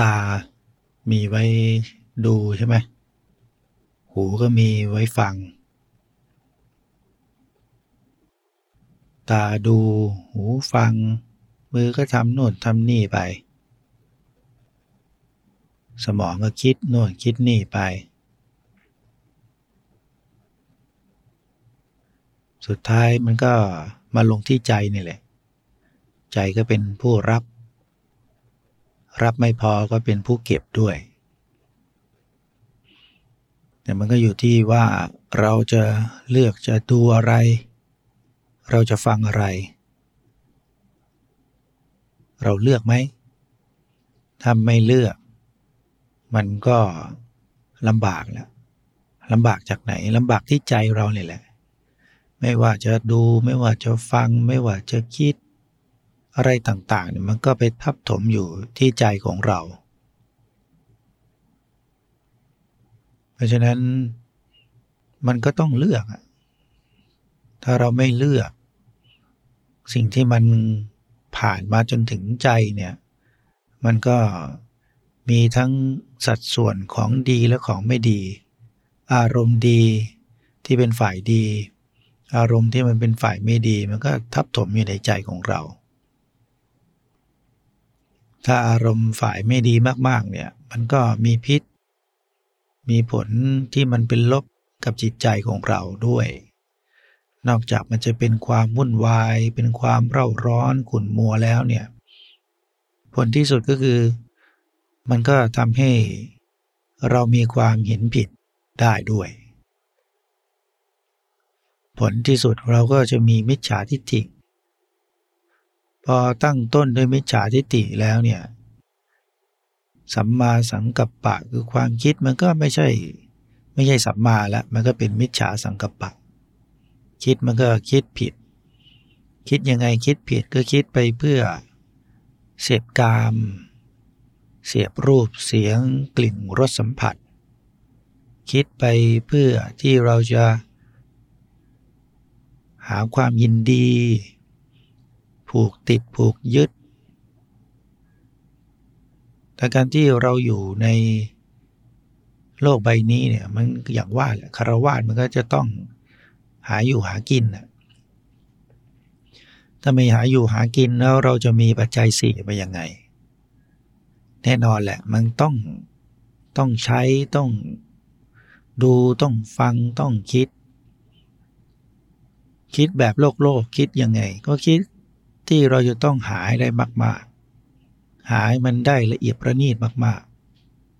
ตามีไว้ดูใช่ไหม หูก็มีไว้ฟัง ตาดู หูฟัง มือก็ทำโน่นทำนี่ไป สมองก็คิดโน่นคิดนี่ไป สุดท้ายมันก็มาลงที่ใจนี่แหละ ใจก็เป็นผู้รับ รับไม่พอก็เป็นผู้เก็บด้วย แต่มันก็อยู่ที่ว่าเราจะเลือกจะดูอะไร เราจะฟังอะไร เราเลือกไหมถ้าไม่เลือก มันก็ลำบากแล้วลำบากจากไหนลำบากที่ใจเราเนี่ยแหละ ไม่ว่าจะดูไม่ว่าจะฟัง ไม่ว่าจะคิด อะไรต่างๆเนี่ยมันก็ไปทับถมอยู่ที่ใจของเรา เพราะฉะนั้นมันก็ต้องเลือก ถ้าเราไม่เลือก สิ่งที่มันผ่านมาจนถึงใจเนี่ย มันก็มีทั้งสัดส่วนของดีและของไม่ดี อารมณ์ดีที่เป็นฝ่ายดี อารมณ์ที่มันเป็นฝ่ายไม่ดี มันก็ทับถมอยู่ในใจของเรา ถ้าอารมณ์ฝ่ายไม่ดีมากๆ เนี่ย มันก็มีพิษ มีผลที่มันเป็นลบกับจิตใจของเราด้วย นอกจากมันจะเป็นความวุ่นวาย เป็นความเร่าร้อนขุ่นมัวแล้วเนี่ย ผลที่สุดก็คือ มันก็ทำให้เรามีความเห็นผิดได้ด้วย ผลที่สุดเราก็จะมีมิจฉาทิฏฐิ พอตั้งต้นด้วยมิจฉาทิฏฐิแล้วเนี่ย สัมมาสังกัปปะคือความคิดมันก็ไม่ใช่ ไม่ใช่สัมมาล้วมันก็เป็นมิจฉาสังกัปปะ คิดมันก็คิดผิด คิดยังไงคิดผิดก็คิดไปเพื่อเสพกาม เสียบรูปเสียงกลิ่นรสสัมผัส คิดไปเพื่อที่เราจะ หาความยินดี ผูกติดผูกยึด แต่การที่เราอยู่ในโลกใบนี้เนี่ยมันอย่างว่าแหละคารวาสมันก็จะต้องหาอยู่หากินนะถ้าไม่หาอยู่หากินแล้วเราจะมีปัจจัยสี่ไปยังไง แน่นอนแหละมันต้องต้องใช้ต้องดูต้องฟังต้องคิด คิดแบบโลกโลกคิดยังไง ก็คิด ที่เราจะต้องหาให้ได้มาก ๆ หาให้มันได้ละเอียดประณีตมาก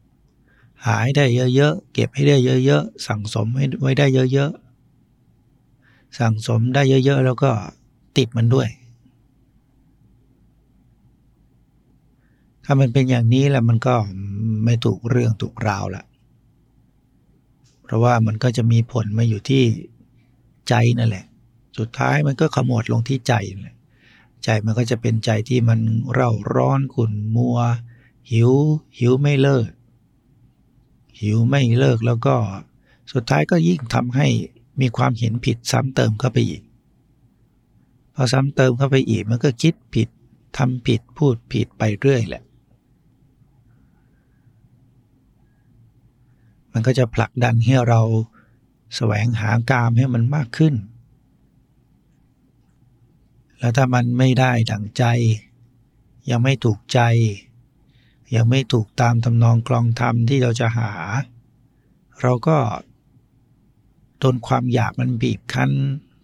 ๆ หาให้ได้เยอะๆ เก็บให้ได้เยอะๆ สั่งสมไว้ได้เยอะๆ สั่งสมได้เยอะๆ แล้วก็ติดมันด้วย ถ้ามันเป็นอย่างนี้แล้วมันก็ไม่ถูกเรื่องถูกราวละเพราะว่ามันก็จะมีผลมาอยู่ที่ใจนั่นแหละ สุดท้ายมันก็ขมวดลงที่ใจนั่นแหละ ใจมันก็จะเป็นใจที่มันเร่าร้อนขุ่นมัว หิว หิวไม่เลิก หิวไม่เลิกแล้วก็สุดท้ายก็ยิ่งทำให้มีความเห็นผิดซ้ำเติมเข้าไปอีก พอซ้ำเติมเข้าไปอีกมันก็คิดผิดทำผิดพูดผิดไปเรื่อยแหละ มันก็จะผลักดันให้เราแสวงหากามให้มันมากขึ้น แล้วถ้ามันไม่ได้ดั่งใจ ยังไม่ถูกใจ ยังไม่ถูกตามทำนองกลองธรรมที่เราจะหา เราก็โดนความอยากมันบีบคั้น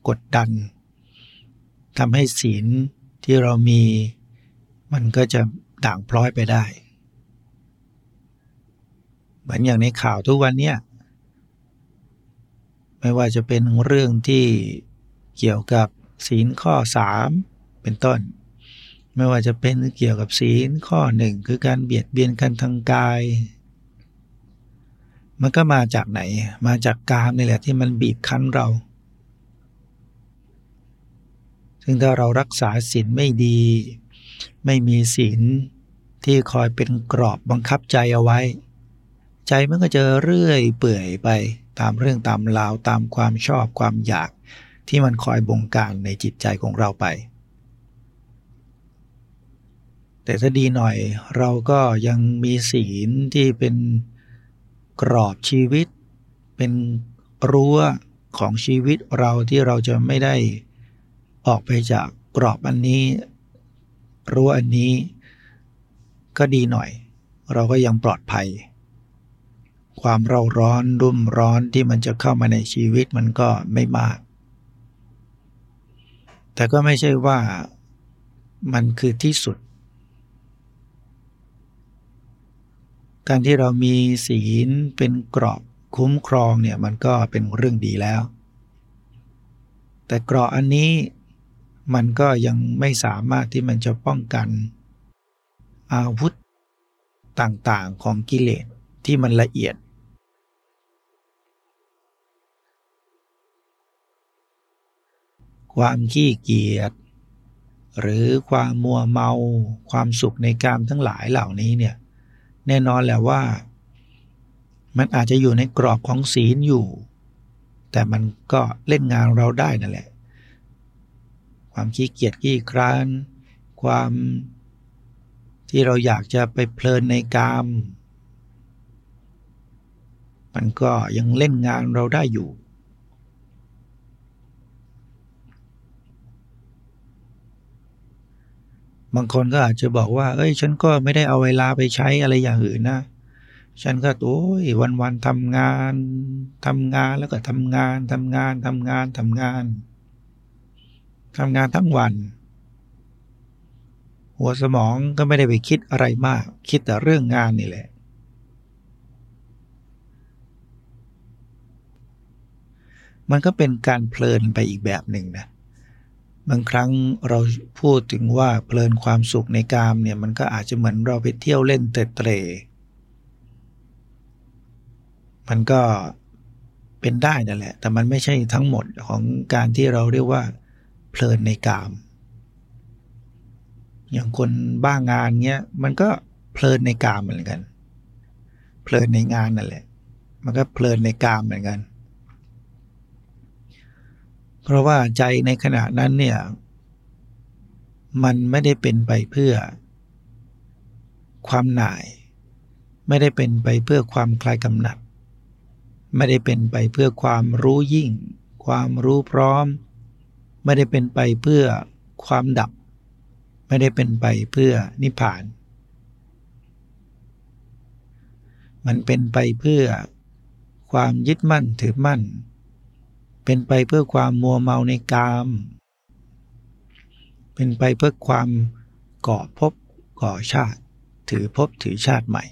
กดดันทำให้ศีลที่เรามีมันก็จะด่างพร้อยไปได้ เหมือนอย่างในข่าวทุกวันเนี้ยไม่ว่าจะเป็นเรื่องที่เกี่ยวกับ ศีลข้อสามเป็นต้น ไม่ว่าจะเป็นเกี่ยวกับศีลข้อหนึ่งคือการเบียดเบียนกันทางกาย มันก็มาจากไหน มาจากกามนี่แหละที่มันบีบคั้นเรา ซึ่งถ้าเรารักษาศีลไม่ดี ไม่มีศีลที่คอยเป็นกรอบบังคับใจเอาไว้ ใจมันก็จะเรื่อยเปื่อยไปตามเรื่องตามราวตามความชอบความอยาก ที่มันคอยบงการในจิตใจของเราไป แต่ถ้าดีหน่อยเราก็ยังมีศีลที่เป็นกรอบชีวิต เป็นรั้วของชีวิตเราที่เราจะไม่ได้ออกไปจากกรอบอันนี้ รั้วอันนี้ ก็ดีหน่อย เราก็ยังปลอดภัย ความเราร้อนรุ่มร้อนที่มันจะเข้ามาในชีวิตมันก็ไม่มาก แต่ก็ไม่ใช่ว่ามันคือที่สุด การที่เรามีศีลเป็นกรอบคุ้มครองเนี่ยมันก็เป็นเรื่องดีแล้ว แต่เกราะอันนี้มันก็ยังไม่สามารถที่มันจะป้องกัน อาวุธต่างๆของกิเลสที่มันละเอียด ความขี้เกียจหรือความมัวเมา ความสุขในกามทั้งหลายเหล่านี้เนี่ยแน่นอนแหละว่า มันอาจจะอยู่ในกรอบของศีลอยู่ แต่มันก็เล่นงานเราได้นั่นแหละ ความขี้เกียจขี้คร้าน ความที่เราอยากจะไปเพลินในกาม มันก็ยังเล่นงานเราได้อยู่ บางคนก็อาจจะบอกว่า เอ้ย ฉันก็ไม่ได้เอาเวลาไปใช้อะไรอย่างอื่นนะ ฉันก็โอ้ยวันวันทำงานทำงานแล้วก็ทำงานทำงานทำงานทำงานทำงานทั้งวัน หัวสมองก็ไม่ได้ไปคิดอะไรมาก คิดแต่เรื่องงานนี่แหละ มันก็เป็นการเพลินไปอีกแบบหนึ่งนะ บางครั้งเราพูดถึงว่าเพลินความสุขในกามเนี่ยมันก็อาจจะเหมือนเราไปเที่ยวเล่นเตะเตะมันก็เป็นได้นั่นแหละ แต่มันไม่ใช่ทั้งหมดของการที่เราเรียกว่า เพลินในกาม อย่างคนบ้างงานเงี้ยมันก็เพลินในกามเหมือนกัน เพลินในงานนั่นแหละ มันก็เพลินในกามเหมือนกัน เพราะว่าใจในขณะนั้นเนี่ย มันไม่ได้เป็นไปเพื่อ ความหน่าย ไม่ได้เป็นไปเพื่อความคลายกำหนัด ไม่ได้เป็นไปเพื่อความรู้ยิ่ง ความรู้พร้อม ไม่ได้เป็นไปเพื่อความดับ ไม่ได้เป็นไปเพื่อนิพพาน มันเป็นไปเพื่อความยึดมั่นถือมั่น เป็นไปเพื่อความมัวเมาในกาม เป็นไปเพื่อความก่อภพก่อชาติ ถือภพถือชาติใหม่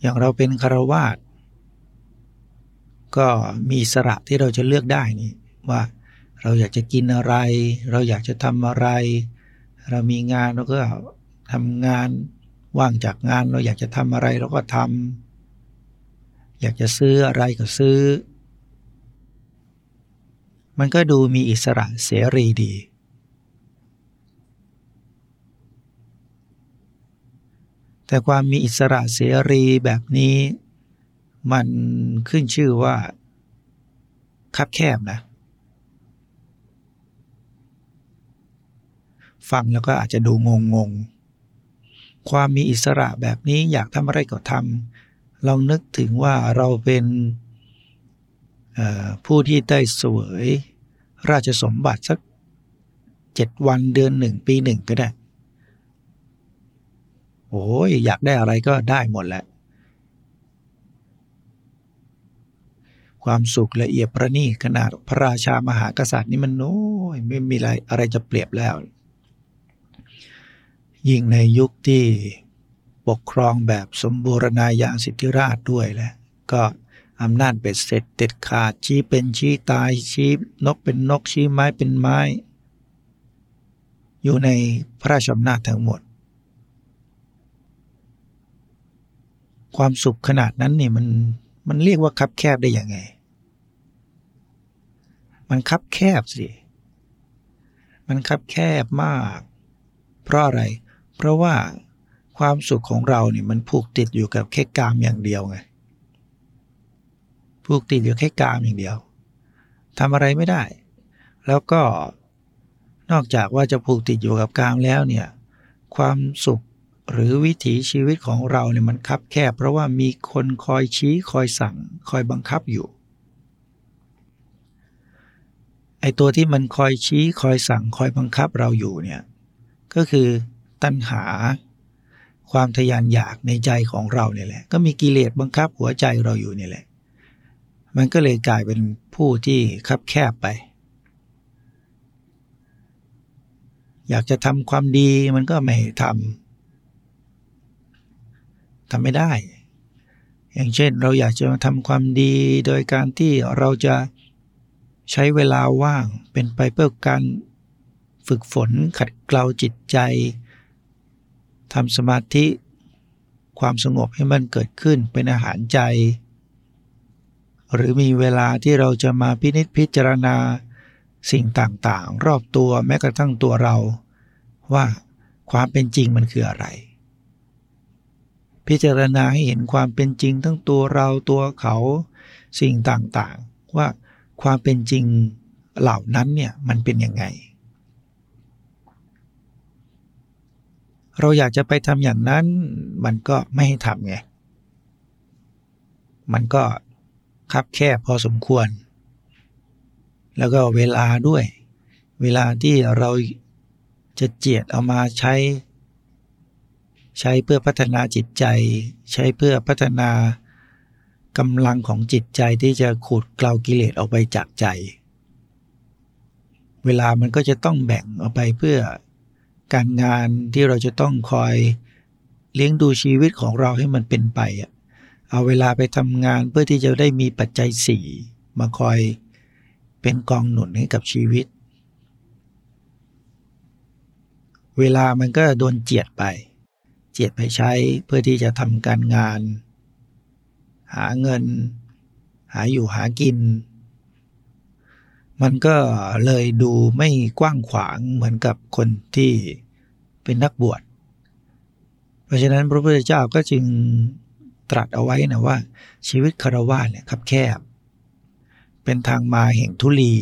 อย่างเราเป็นคารวาสก็มีสระที่เราจะเลือกได้นี่ว่าเราอยากจะกินอะไร เราอยากจะทำอะไร เรามีงานเราก็ทำงาน ว่างจากงานเราอยากจะทำอะไรเราก็ทำอยากจะซื้ออะไรก็ซื้อ มันก็ดูมีอิสระเสรีดี แต่ความมีอิสระเสรีแบบนี้ มันขึ้นชื่อว่า คับแคบนะฟังแล้วก็อาจจะดูงงง ความมีอิสระแบบนี้อยากทำอะไรก็ทำลองนึกถึงว่าเราเป็นผู้ที่ได้สวยราชสมบัติสักเจ็ดวันเดือนหนึ่งปีหนึ่งก็ได้ โอ้ยอยากได้อะไรก็ได้หมดแหละ ความสุขละเอียดประณีขนาดพระราชามหากษัตริย์นี่มันโอ้ยไม่มีอะไรอะไรจะเปรียบแล้ว ยิ่งในยุคที่ปกครองแบบสมบูรณาญาสิทธิราชด้วยแหละก็อำนาจเบ็ดเสร็จเด็ดขาดชี้เป็นชี้ตายชี้นกเป็นนกชี้ไม้เป็นไม้ อยู่ในพระราชอำนาจทั้งหมด ความสุขขนาดนั้นนี่มันมันเรียกว่าคับแคบได้ยังไง มันคับแคบสิ มันคับแคบมาก เพราะอะไรเพราะว่าความสุขของเราเนี่ยมันผูกติดอยู่กับแค่กามอย่างเดียวไงผูกติดอยู่แค่กามอย่างเดียวทำอะไรไม่ได้ แล้วก็นอกจากว่าจะผูกติดอยู่กับกามแล้วเนี่ยความสุขหรือวิถีชีวิตของเราเนี่ยมันคับแคบเพราะว่ามีคนคอยชี้คอยสั่งคอยบังคับอยู่ไอตัวที่มันคอยชี้คอยสั่งคอยบังคับเราอยู่เนี่ยก็คือ ตัณหา ความทยานอยากในใจของเราเนี่ยแหละ ก็มีกิเลสบังคับหัวใจเราอยู่นี่แหละ มันก็เลยกลายเป็นผู้ที่คับแคบไป อยากจะทำความดีมันก็ไม่ทำทำไม่ได้ อย่างเช่นเราอยากจะทำความดีโดยการที่เราจะใช้เวลาว่างเป็นไปเพื่อการฝึกฝนขัดเกลาจิตใจ ทำสมาธิความสงบให้มันเกิดขึ้นเป็นอาหารใจ หรือมีเวลาที่เราจะมาพินิจพิจารณาสิ่งต่างๆ รอบตัวแม้กระทั่งตัวเรา ว่าความเป็นจริงมันคืออะไร พิจารณาให้เห็นความเป็นจริงทั้งตัวเราตัวเขาสิ่งต่างๆ ว่าความเป็นจริงเหล่านั้นเนี่ยมันเป็นยังไง เราอยากจะไปทำอย่างนั้น มันก็ไม่ให้ทำไง มันก็คับแคบพอสมควร แล้วก็เวลาด้วย เวลาที่เราจะเจียดเอามาใช้ ใช้เพื่อพัฒนาจิตใจ ใช้เพื่อพัฒนากำลังของจิตใจที่จะขูดเกลากิเลสออกไปจากใจ เวลามันก็จะต้องแบ่งออกไปเพื่อ การงานที่เราจะต้องคอยเลี้ยงดูชีวิตของเราให้มันเป็นไปอะเอาเวลาไปทำงานเพื่อที่จะได้มีปัจจัยสี่มาคอยเป็นกองหนุนให้กับชีวิต เวลามันก็โดนเจียดไป เจียดไปใช้เพื่อที่จะทำการงาน หาเงิน หาอยู่หากิน มันก็เลยดูไม่กว้างขวางเหมือนกับคนที่เป็นนักบวช เพราะฉะนั้นพระพุทธเจ้าก็จึงตรัสเอาไว้นะว่า ชีวิตคารวะเนี่ยคับแคบ เป็นทางมาแห่งทุลี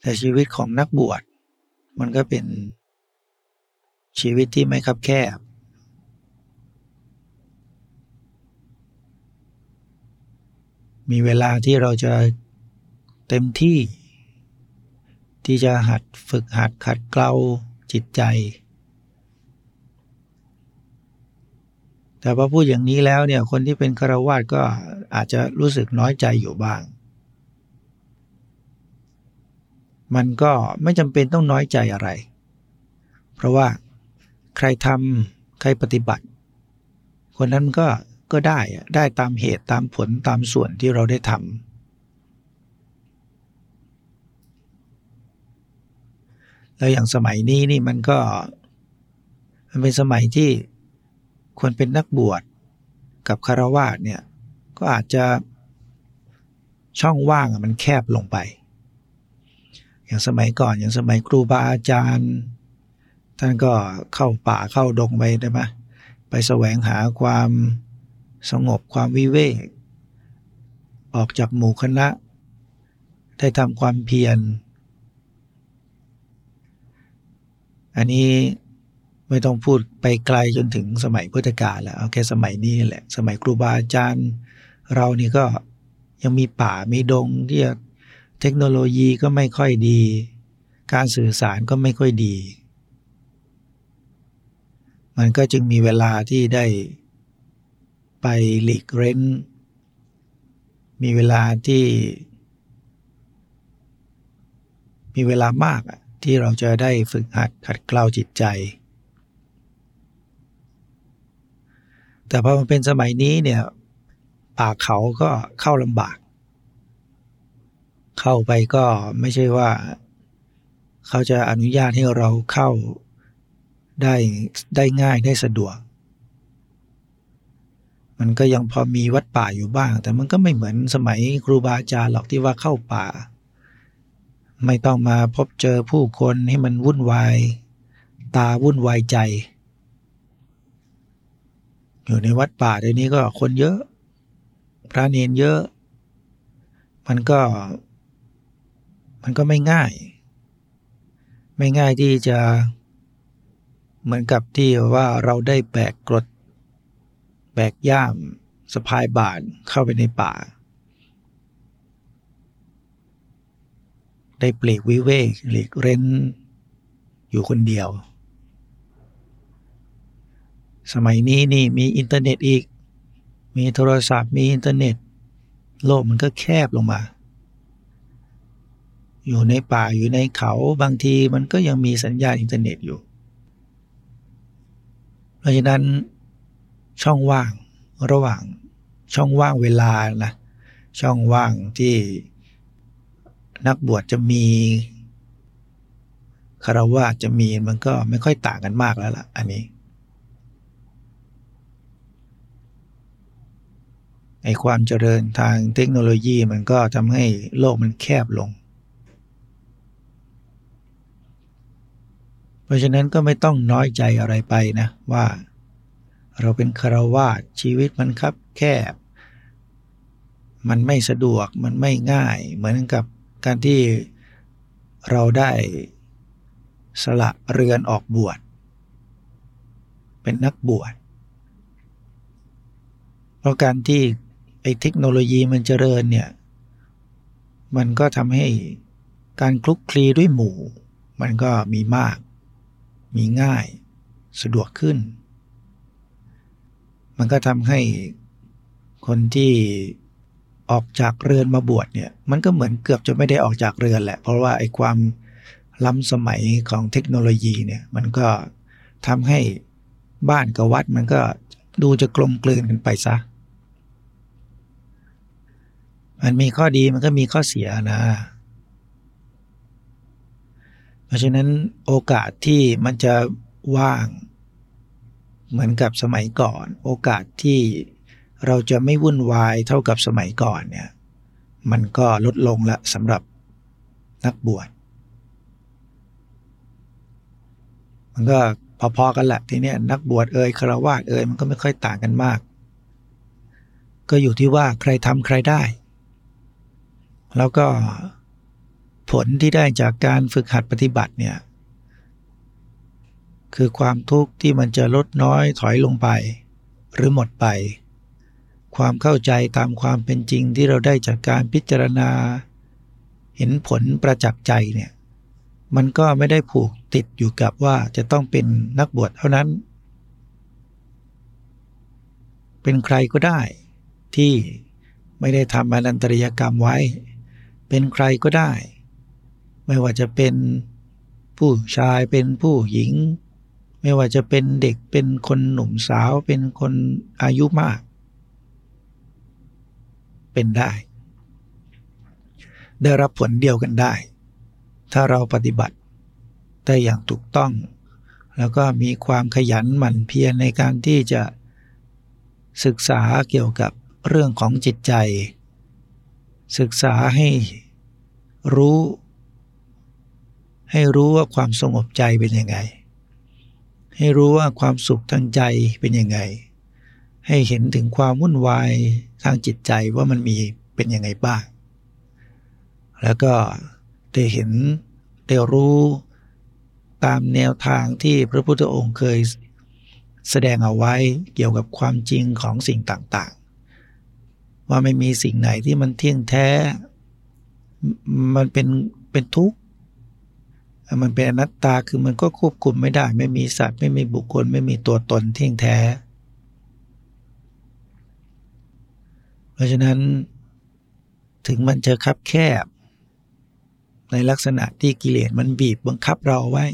แต่ชีวิตของนักบวช มันก็เป็นชีวิตที่ไม่คับแคบ มีเวลาที่เราจะเต็มที่ ที่จะหัดฝึกหัดขัดเกลาจิตใจ แต่พอพูดอย่างนี้แล้วเนี่ยคนที่เป็นคารวาสก็อาจจะรู้สึกน้อยใจอยู่บ้าง มันก็ไม่จำเป็นต้องน้อยใจอะไร เพราะว่าใครทำใครปฏิบัติ คนนั้นก็ ก็ได้ได้ตามเหตุตามผลตามส่วนที่เราได้ทำแล้วอย่างสมัยนี้นี่มันก็ มันเป็นสมัยที่คนเป็นนักบวชกับคารวาสเนี่ยก็อาจจะช่องว่างมันแคบลงไป อย่างสมัยก่อนอย่างสมัยครูบาอาจารย์ ท่านก็เข้าป่าเข้าดงไปได้ไหมไปแสวงหาความ สงบความวิเวก ออกจากหมู่คณะ ได้ทำความเพียร อันนี้ไม่ต้องพูดไปไกลจนถึงสมัยพุทธกาลแล้วเอาแค่สมัยนี้แหละ สมัยครูบาอาจารย์ เรานี่ก็ยังมีป่ามีดงที่เทคโนโลยีก็ไม่ค่อยดี การสื่อสารก็ไม่ค่อยดี มันก็จึงมีเวลาที่ได้ ไปหลีกเร้น มีเวลาที่ มีเวลามากที่เราจะได้ฝึกหัดขัดเกลาจิตใจ แต่พอมันเป็นสมัยนี้เนี่ยป่าเขาก็เข้าลำบาก เข้าไปก็ไม่ใช่ว่า เขาจะอนุญาตให้เราเข้าได้ได้ง่ายได้สะดวก มันก็ยังพอมีวัดป่าอยู่บ้าง แต่มันก็ไม่เหมือนสมัยครูบาอาจารย์หรอกที่ว่าเข้าป่า ไม่ต้องมาพบเจอผู้คนให้มันวุ่นวาย ตาวุ่นวายใจ อยู่ในวัดป่าเดี๋ยวนี้ก็คนเยอะ พระเนนเยอะ มันก็ มันก็ไม่ง่าย ไม่ง่ายที่จะเหมือนกับที่ว่าเราได้แบกกรด แบกย่ามสะพายบาทเข้าไปในป่า ได้ปลีกวิเวกหลีกเร้น อยู่คนเดียว สมัยนี้นี่มีอินเทอร์เน็ตอีก มีโทรศัพท์มีอินเทอร์เน็ต โลกมันก็แคบลงมา อยู่ในป่าอยู่ในเขาบางทีมันก็ยังมีสัญญาณอินเทอร์เน็ตอยู่ เพราะฉะนั้น ช่องว่างระหว่างช่องว่างเวลานะช่องว่างที่นักบวชจะมีคารวะจะมีมันก็ไม่ค่อยต่างกันมากแล้วล่ะ อันนี้ไอความเจริญทางเทคโนโลยีมันก็ทำให้โลกมันแคบลง เพราะฉะนั้นก็ไม่ต้องน้อยใจอะไรไปนะว่า เราเป็นคารวาสชีวิตมันคับแคบ มันไม่สะดวกมันไม่ง่าย เหมือนกับการที่เราได้สละเรือนออกบวชเป็นนักบวชเพราะการที่ไอ้เทคโนโลยีมันเจริญเนี่ย มันก็ทำให้การคลุกคลีด้วยหมู่ มันก็มีมาก มีง่าย สะดวกขึ้น มันก็ทำให้คนที่ออกจากเรือนมาบวชเนี่ย มันก็เหมือนเกือบจะไม่ได้ออกจากเรือนแหละ เพราะว่าไอ้ความล้ำสมัยของเทคโนโลยีเนี่ย มันก็ทำให้บ้านกับวัดมันก็ดูจะกลมกลืนกันไปซะ มันมีข้อดีมันก็มีข้อเสียนะ เพราะฉะนั้นโอกาสที่มันจะว่าง เหมือนกับสมัยก่อน โอกาสที่เราจะไม่วุ่นวายเท่ากับสมัยก่อนเนี่ยมันก็ลดลงละสำหรับนักบวชมันก็พอๆกันแหละทีนี้นักบวชเอ่ยคารวะเอ่ยมันก็ไม่ค่อยต่างกันมาก ก็อยู่ที่ว่าใครทำใครได้ แล้วก็ผลที่ได้จากการฝึกหัดปฏิบัติเนี่ย คือความทุกข์ที่มันจะลดน้อยถอยลงไป หรือหมดไป ความเข้าใจตามความเป็นจริงที่เราได้จากการพิจารณา เห็นผลประจักษ์ใจเนี่ยมันก็ไม่ได้ผูกติดอยู่กับว่าจะต้องเป็นนักบวชเท่านั้น เป็นใครก็ได้ที่ไม่ได้ทำอนันตริยกรรมไว้ เป็นใครก็ได้ ไม่ว่าจะเป็นผู้ชายเป็นผู้หญิง ไม่ว่าจะเป็นเด็กเป็นคนหนุ่มสาวเป็นคนอายุมาก เป็นได้ ได้รับผลเดียวกันได้ ถ้าเราปฏิบัติได้อย่างถูกต้อง แล้วก็มีความขยันหมั่นเพียรในการที่จะศึกษาเกี่ยวกับเรื่องของจิตใจ ศึกษาให้รู้ ให้รู้ว่าความสงบใจเป็นยังไง ให้รู้ว่าความสุขทางใจเป็นยังไง ให้เห็นถึงความวุ่นวายทางจิตใจว่ามันมีเป็นยังไงบ้าง แล้วก็ได้เห็นได้รู้ตามแนวทางที่พระพุทธองค์เคยแสดงเอาไว้เกี่ยวกับความจริงของสิ่งต่างๆ ว่าไม่มีสิ่งไหนที่มันเที่ยงแท้ มันเป็นเป็นทุกข์ มันเป็นอนัตตาคือมันก็ควบคุมไม่ได้ ไม่มีสัตว์ไม่มีบุคคล ไม่มีตัวตนเที่ยงแท้ เพราะฉะนั้นถึงมันจะคับแคบ ในลักษณะที่กิเลสมันบีบบังคับเราไว้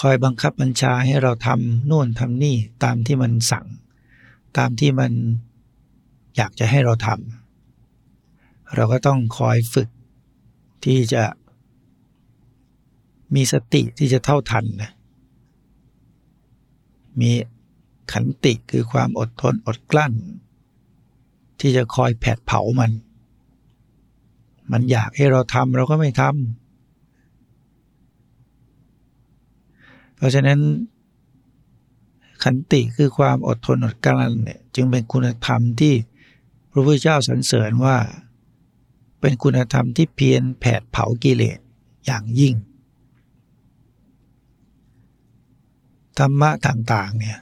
คอยบังคับบัญชาให้เราทำโน่นทำนี่ตามที่มันสั่ง ตามที่มันอยากจะให้เราทำเราก็ต้องคอยฝึกที่จะ มีสติที่จะเท่าทันนะมีขันติคือความอดทนอดกลั้น ที่จะคอยแผดเผามัน มันอยากให้เราทำเราก็ไม่ทำเพราะฉะนั้น ขันติคือความอดทนอดกลั้นเนี่ยจึงเป็นคุณธรรมที่พระพุทธเจ้าสรรเสริญว่า เป็นคุณธรรมที่เพียรแผดเผากิเลสอย่างยิ่ง ธรรมะต่างๆเนี่ย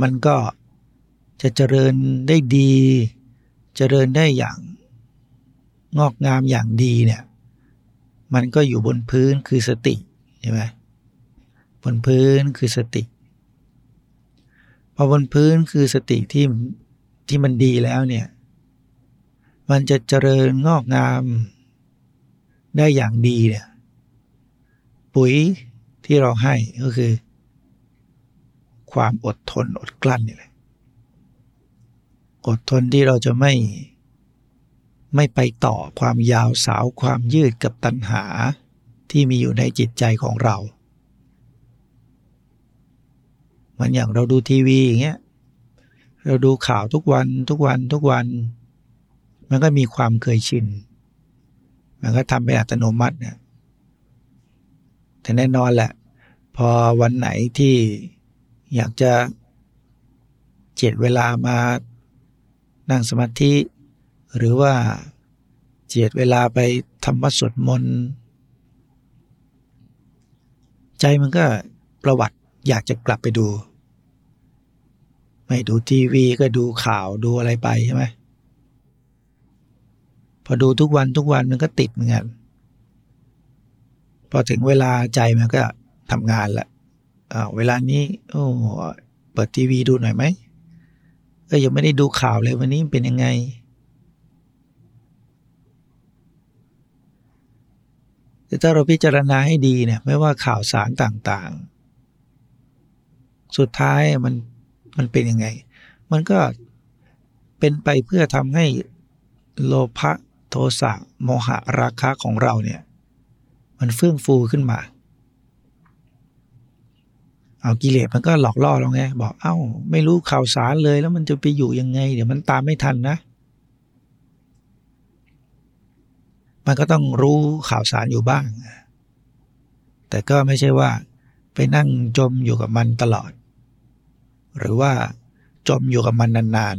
มันก็จะเจริญได้ดี เจริญได้อย่างงอกงามอย่างดีเนี่ยมันก็อยู่บนพื้นคือสติใช่ไหมบนพื้นคือสติพอบนพื้นคือสติที่ที่มันดีแล้วเนี่ยมันจะเจริญงอกงามได้อย่างดีเนี่ยปุ๋ยที่เราให้ก็คือ ความอดทนอดกลั้นนี่แหละอดทนที่เราจะไม่ไม่ไปต่อความยาวสาวความยืดกับตัณหาที่มีอยู่ในจิตใจของเรามันอย่างเราดูทีวีอย่างเงี้ยเราดูข่าวทุกวันทุกวันทุกวัน มันก็มีความเคยชิน มันก็ทำเป็นอัตโนมัติเนี่ยแต่แน่นอนแหละ พอวันไหนที่ อยากจะเจ็ดเวลามานั่งสมาธิ หรือว่าเจียดเวลาไปทำวัดสวดมนต์ใจมันก็ประวัติอยากจะกลับไปดู ไม่ดูทีวีก็ดูข่าวดูอะไรไปใช่ไหมพอดูทุกวันทุกวันมันก็ติดเหมือนกันพอถึงเวลาใจมันก็ทำงานละ เวลานี้ โอ้เปิดทีวีดูหน่อยไหมเออยังไม่ได้ดูข่าวเลยวันนี้เป็นยังไง แต่ถ้าเราพิจารณาให้ดีเนี่ย ไม่ว่าข่าวสารต่างๆ สุดท้ายมันมันเป็นยังไง มันก็เป็นไปเพื่อทำให้โลภะโทสะโมหะราคะของเราเนี่ย มันเฟื่องฟูขึ้นมา เอากิเลสมันก็หลอกล่อเราไงบอกเอา้า ไม่รู้ข่าวสารเลยแล้วมันจะไปอยู่ยังไง เดี๋ยวมันตามไม่ทันนะ มันก็ต้องรู้ข่าวสารอยู่บ้าง แต่ก็ไม่ใช่ว่า ไปนั่งจมอยู่กับมันตลอด หรือว่าจมอยู่กับมันนาน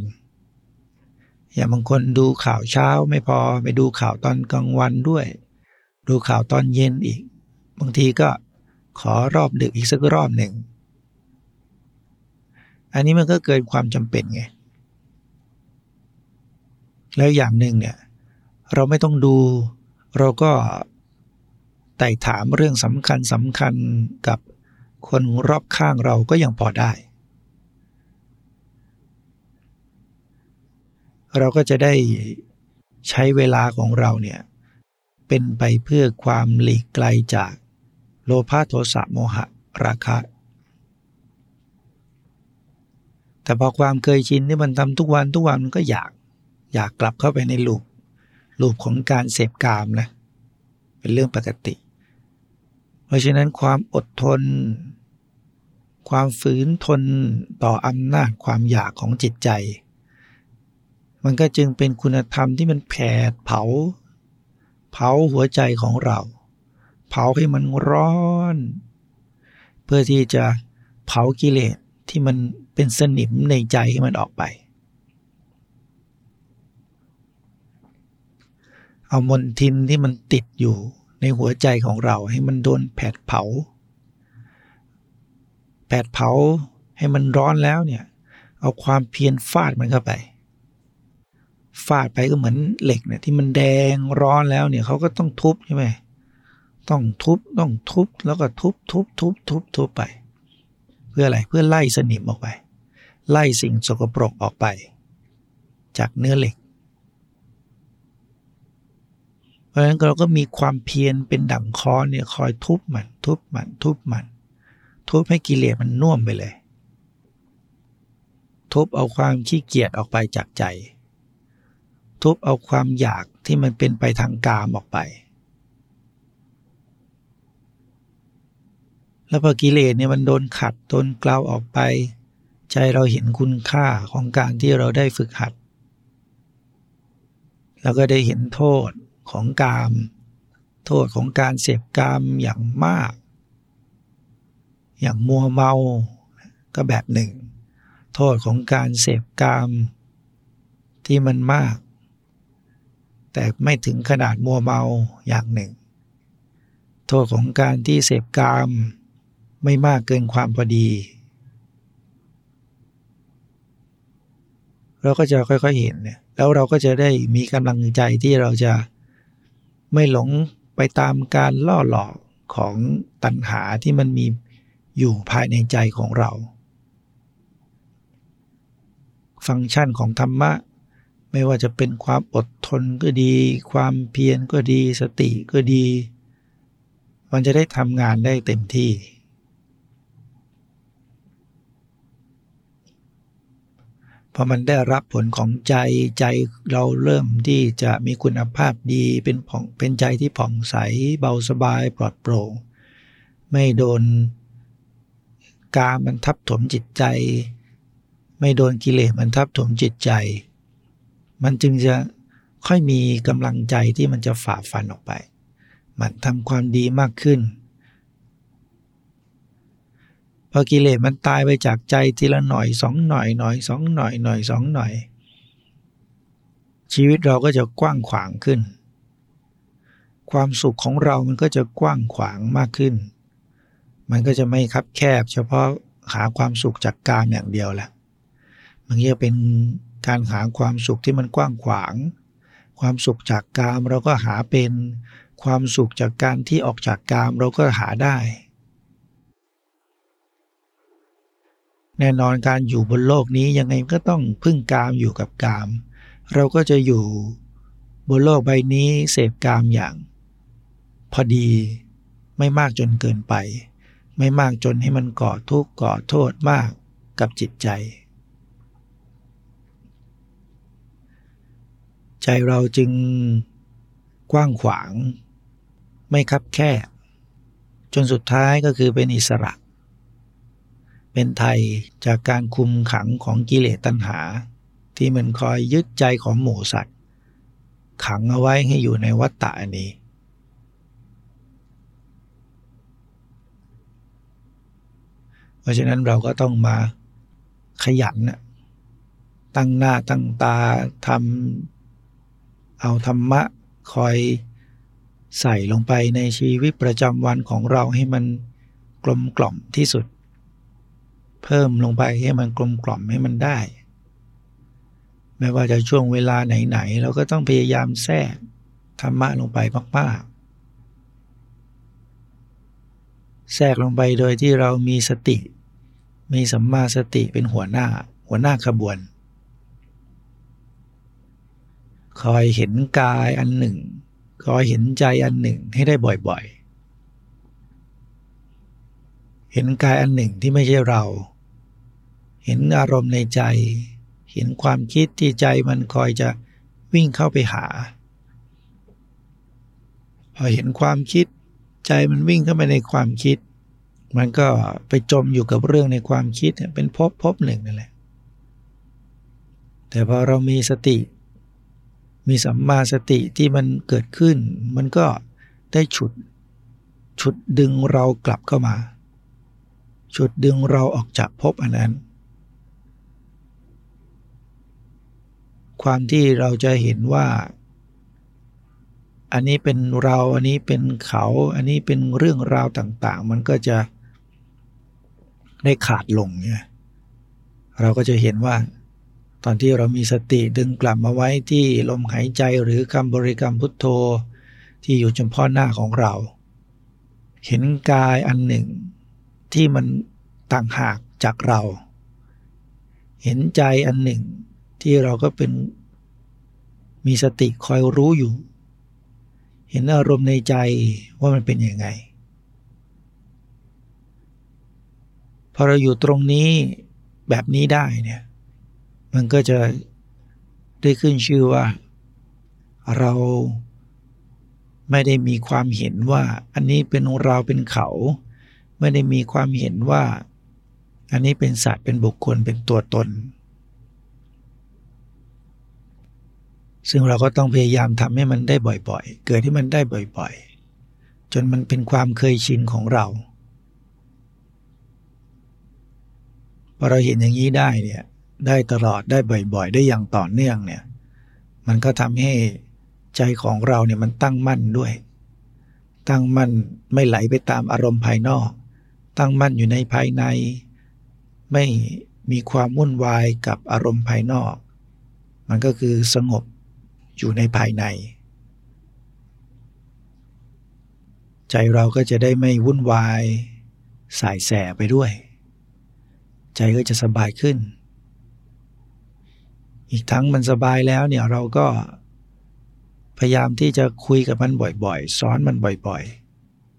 ๆ อย่างบางคนดูข่าวเช้าไม่พอไปดูข่าวตอนกลางวันด้วย ดูข่าวตอนเย็นอีก บางทีก็ขอรอบดึกอีกสักรอบหนึ่ง อันนี้มันก็เกินความจำเป็นไง แล้วอย่างหนึ่งเนี่ย เราไม่ต้องดู เราก็ไต่ถามเรื่องสำคัญสำคัญกับคนรอบข้างเราก็ยังพอได้ เราก็จะได้ใช้เวลาของเราเนี่ย เป็นไปเพื่อความหลีกไกลจากโลภะโทสะโมหะ ราคะ แต่พอความเคยชินที่มันทำทุกวันทุกวันมันก็อยากอยากกลับเข้าไปในลูกรูปของการเสพกามนะเป็นเรื่องปกติ เพราะฉะนั้นความอดทน ความฝืนทนต่ออำนาจความอยากของจิตใจ มันก็จึงเป็นคุณธรรมที่มันแผดเผา เผาหัวใจของเรา เผาให้มันร้อน เพื่อที่จะเผากิเลส ที่มันเป็นสนิมในใจให้มันออกไป เอามนทินที่มันติดอยู่ในหัวใจของเราให้มันโดนแผดเผา แผดเผาให้มันร้อนแล้วเนี่ย เอาความเพียรฟาดมันเข้าไป ฟาดไปก็เหมือนเหล็กเนี่ยที่มันแดงร้อนแล้วเนี่ยเขาก็ต้องทุบใช่ไหมต้องทุบต้องทุบแล้วก็ทุบทุบทุบทุบทุบไป พื่ออะไรเพื่อไล่สนิมออกไป ไล่สิ่งสกปรกออกไป จากเนื้อเหล็ก เพราะฉะนั้นเราก็มีความเพียรเป็นดั่งคอเนี่ยคอยทุบมัน ทุบมัน ทุบมัน ทุบให้กิเลสมันน่วมไปเลย ทุบเอาความขี้เกียจออกไปจากใจ ทุบเอาความอยากที่มันเป็นไปทางกามออกไป แล้วพอกิเลสเนี่ยมันโดนขัดโดนกล่าวออกไป ใจเราเห็นคุณค่าของการที่เราได้ฝึกหัด แล้วก็ได้เห็นโทษของกาม โทษของการเสพกามอย่างมาก อย่างมัวเมาก็แบบหนึ่ง โทษของการเสพกามที่มันมาก แต่ไม่ถึงขนาดมัวเมาอย่างหนึ่ง โทษของการที่เสพกาม ไม่มากเกินความพอดี เราก็จะค่อยๆเห็นเนี่ยแล้วเราก็จะได้มีกำลังใจที่เราจะไม่หลงไปตามการล่อหลอกของตัณหาที่มันมีอยู่ภายในใจของเรา ฟังก์ชันของธรรมะ ไม่ว่าจะเป็นความอดทนก็ดี ความเพียรก็ดี สติก็ดี มันจะได้ทำงานได้เต็มที่ พอมันได้รับผลของใจใจเราเริ่มที่จะมีคุณภาพดีเป็นผ่องเป็นใจที่ผ่องใสเบาสบายปลอดโปร่ง ไม่โดนกามันทับถมจิตใจ ไม่โดนกิเลสมันทับถมจิตใจ มันจึงจะค่อยมีกำลังใจที่มันจะฝ่าฟันออกไป มันทำความดีมากขึ้น พอกิเลสมันตายไปจากใจทีละหน่อยสองหน่อยหน่อยสองหน่อยหน่อยสองหน่อย ชีวิตเราก็จะกว้างขวางขึ้น ความสุขของเรามันก็จะกว้างขวางมากขึ้น มันก็จะไม่คับแคบ เฉพาะหาความสุขจากการอย่างเดียวแหละมันจะเป็นการหาความสุขที่มันกว้างขวาง ความสุขจากกามเราก็หาเป็นความสุขจากการที่ออกจากกามเราก็หาได้ แน่นอนการอยู่บนโลกนี้ยังไงก็ต้องพึ่งกามอยู่กับกาม เราก็จะอยู่บนโลกใบนี้เสพกามอย่าง พอดีไม่มากจนเกินไป ไม่มากจนให้มันก่อทุกข์ก่อโทษมากกับจิตใจ ใจเราจึงกว้างขวาง ไม่คับแคบจนสุดท้ายก็คือเป็นอิสระเเป็นไทยจากการคุมขังของกิเลสตัณหา ที่มันคอยยึดใจของหมูสัตว์ ขังเอาไว้ให้อยู่ในวัฏฏะนี้เพราะฉะนั้นเราก็ต้องมาขยันตั้งหน้าตั้งตาทำเอาธรรมะคอยใส่ลงไปในชีวิตประจำวันของเราให้มันกลมกล่อมที่สุด เพิ่มลงไปให้มันกลมกล่อมให้มันได้ ไม่ว่าจะช่วงเวลาไหนๆเราก็ต้องพยายามแทรกธรรมะลงไปมากๆ แทรกลงไปโดยที่เรามีสติ มีสัมมาสติเป็นหัวหน้าหัวหน้าขบวน คอยเห็นกายอันหนึ่ง คอยเห็นใจอันหนึ่งให้ได้บ่อยๆ เห็นกายอันหนึ่งที่ไม่ใช่เรา เห็นอารมณ์ในใจ เห็นความคิดที่ใจมันคอยจะวิ่งเข้าไปหา พอเห็นความคิด ใจมันวิ่งเข้าไปในความคิด มันก็ไปจมอยู่กับเรื่องในความคิดเป็นพภพบหนึ่งนั่นแหละ แต่พอเรามีสติ มีสัมมาสติที่มันเกิดขึ้น มันก็ได้ฉุด ฉุดดึงเรากลับเข้ามา ฉุดดึงเราออกจากภพอันนั้น ความที่เราจะเห็นว่า อันนี้เป็นเราอันนี้เป็นเขา อันนี้เป็นเรื่องราวต่าง ๆ มันก็จะได้ขาดลงเนี่ยเราก็จะเห็นว่า ตอนที่เรามีสติดึงกลับมาไว้ที่ลมหายใจหรือคำบริกรรมพุทโธที่อยู่เฉพาะหน้าของเรา เห็นกายอันหนึ่งที่มันต่างหากจากเรา เห็นใจอันหนึ่ง ที่เราก็เป็นมีสติคอยรู้อยู่ เห็นอารมณ์ในใจว่ามันเป็นยังไง พอเราอยู่ตรงนี้แบบนี้ได้เนี่ย มันก็จะได้ขึ้นชื่อว่า เราไม่ได้มีความเห็นว่า อันนี้เป็นเราเป็นเขา ไม่ได้มีความเห็นว่า อันนี้เป็นสัตว์เป็นบุคคลเป็นตัวตน ซึ่งเราก็ต้องพยายามทำให้มันได้บ่อยๆ เกิดที่มันได้บ่อยๆ จนมันเป็นความเคยชินของเราพอเราเห็นอย่างนี้ได้เนี่ยได้ตลอดได้บ่อยๆ ได้อย่างต่อเนื่องเนี่ยมันก็ทำให้ใจของเราเนี่ยมันตั้งมั่นด้วย ตั้งมั่นไม่ไหลไปตามอารมณ์ภายนอก ตั้งมั่นอยู่ในภายใน ไม่มีความวุ่นวายกับอารมณ์ภายนอก มันก็คือสงบ อยู่ในภายใน ใจเราก็จะได้ไม่วุ่นวาย สายแสไปด้วย ใจก็จะสบายขึ้น อีกทั้งมันสบายแล้วเนี่ยเราก็พยายามที่จะคุยกับมันบ่อยๆ สอนมันบ่อย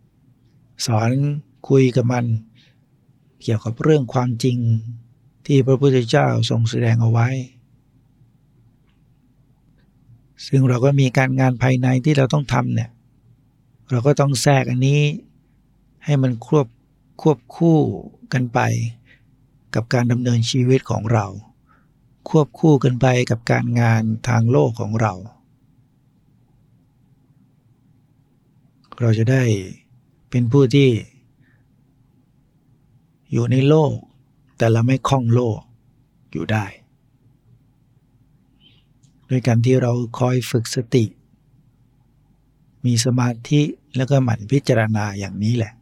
ๆ สอนคุยกับมัน เกี่ยวกับเรื่องความจริงที่พระพุทธเจ้าทรงแสดงเอาไว้ ซึ่งเราก็มีการงานภายในที่เราต้องทำเนี่ย เราก็ต้องแทรกอันนี้ให้มันควบควบคู่กันไป กับการดำเนินชีวิตของเรา ควบคู่กันไปกับการงานทางโลกของเรา เราจะได้เป็นผู้ที่อยู่ในโลก แต่เราไม่คล้องโลกอยู่ได้ ด้วยการที่เราคอยฝึกสติ มีสมาธิแล้วก็หมั่นพิจารณาอย่างนี้แหละ